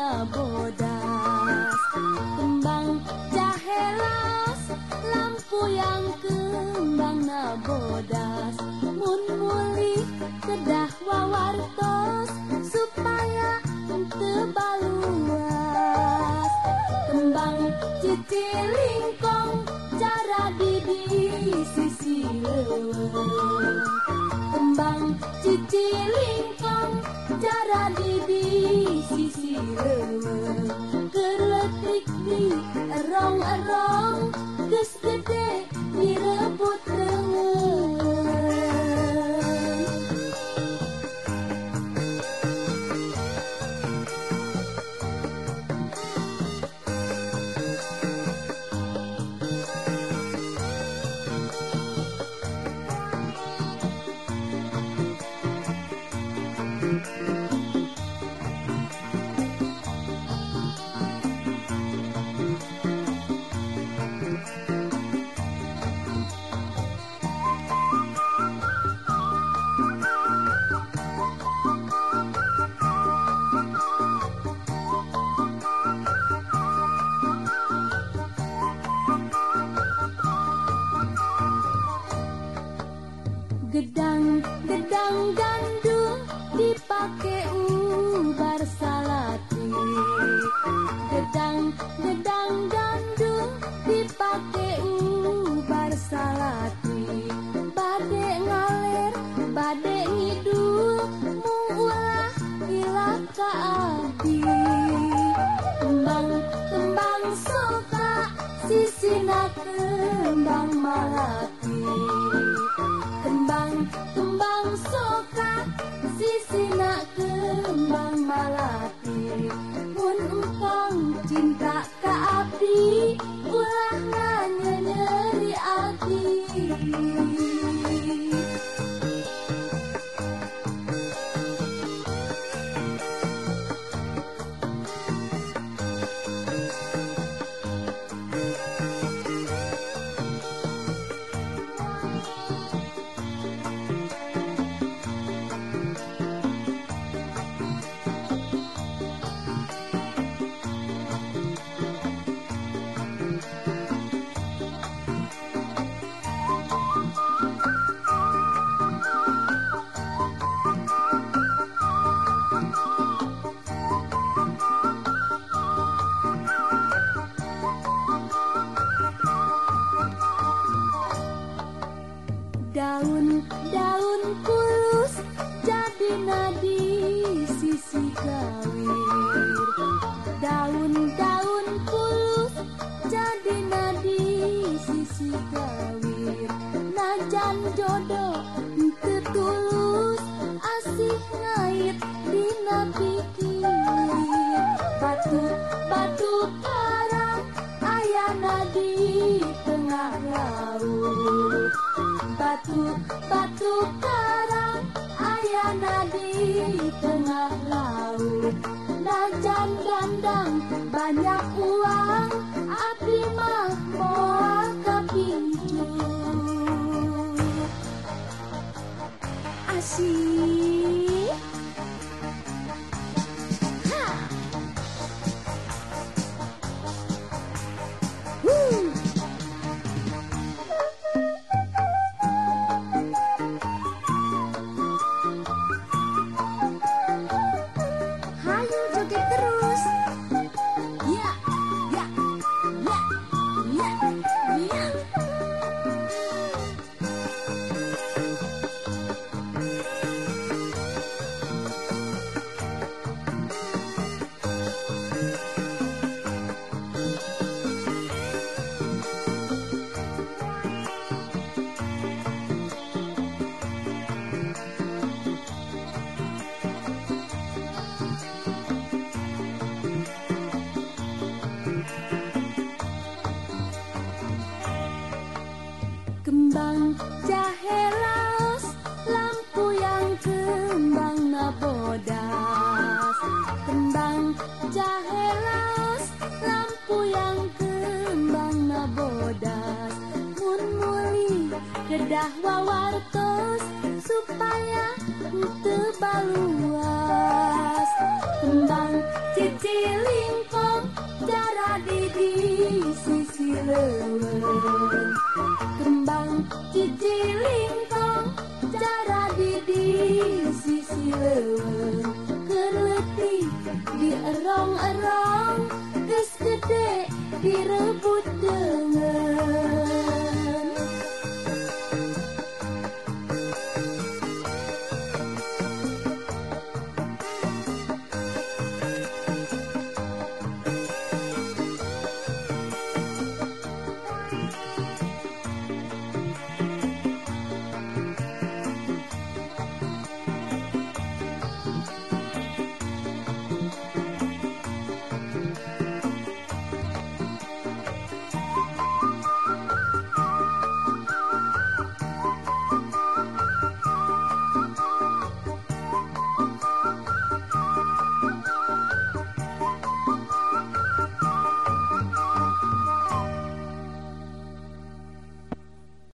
ngebodas Kembang jahe las Lampu yang kembang nabodas. erong-erong geus gede direbut Gedang, gedang gandum dipakai ubar salati. Gedang, gedang love. di tengah laut. Dajan gandang banyak uang Api mah ke pintu. Asyik. kembang jahe lampu yang kembang nabodas kembang jahe lampu yang kembang nabodas mun muli kedah wawartos supaya tebaluas kembang cici lingkong darah di sisi leuas lilingkong cara didi sisi lewe kerleti di erong-erong geus gede di